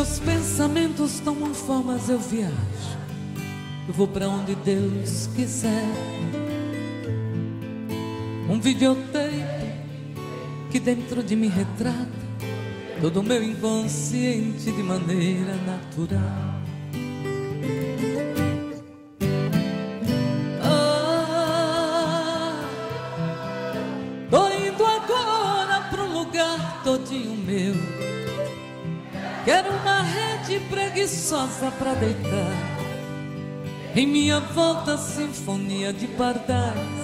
Meus pensamentos tomam formas, eu viajo. Eu vou pra onde Deus quiser. Um videotape que dentro de mim retrata todo o meu inconsciente de maneira natural. Ah, tô indo agora um lugar todinho meu. Quero uma rede preguiçosa pra deitar. Em minha volta, sinfonia de pardais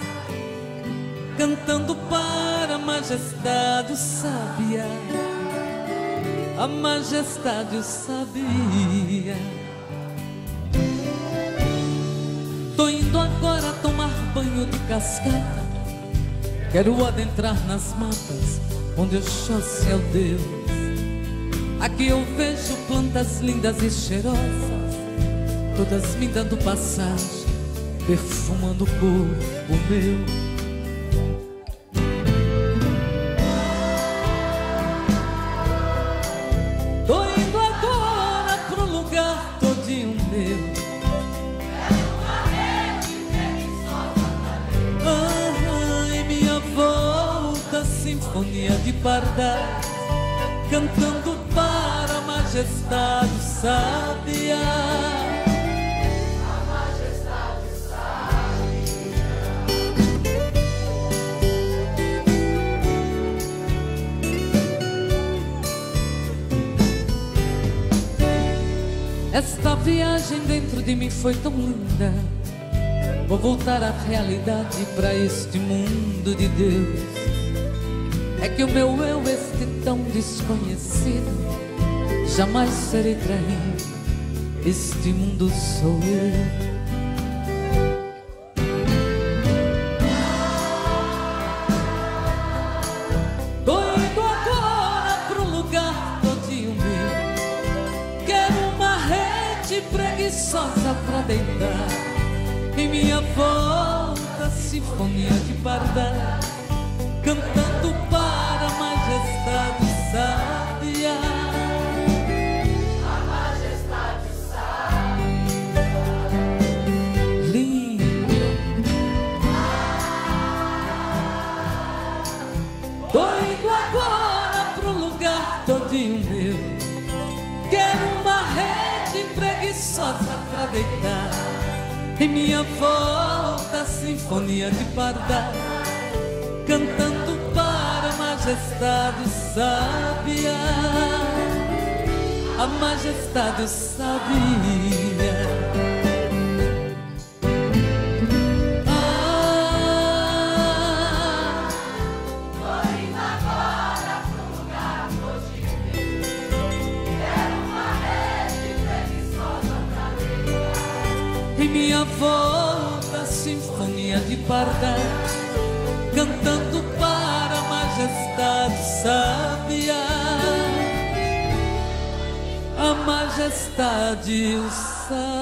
cantando para a majestade o sabia, a majestade o sabia. Tô indo agora tomar banho de cascata, quero adentrar nas matas onde o chão é o Deus. Aqui eu vejo plantas lindas e cheirosas, todas me dando passagem, perfumando o corpo meu. pardais, cantando para a majestade sábia. A majestade sábia. Esta viagem dentro de mim foi tão linda. Vou voltar à realidade para este mundo de Deus é que o meu eu, este tão desconhecido, jamais serei traído. Este mundo sou eu. Preguiçosa pra deitar. Em minha volta, sinfonia de pardal, cantando majestade meu. Quero uma rede preguiçosa pra deitar. Em minha volta, sinfonia de pardal, cantando majestade sabia, a majestade sabia. Minha volta, sinfonia de pardais, cantando majestade sábia, a majestade sabia.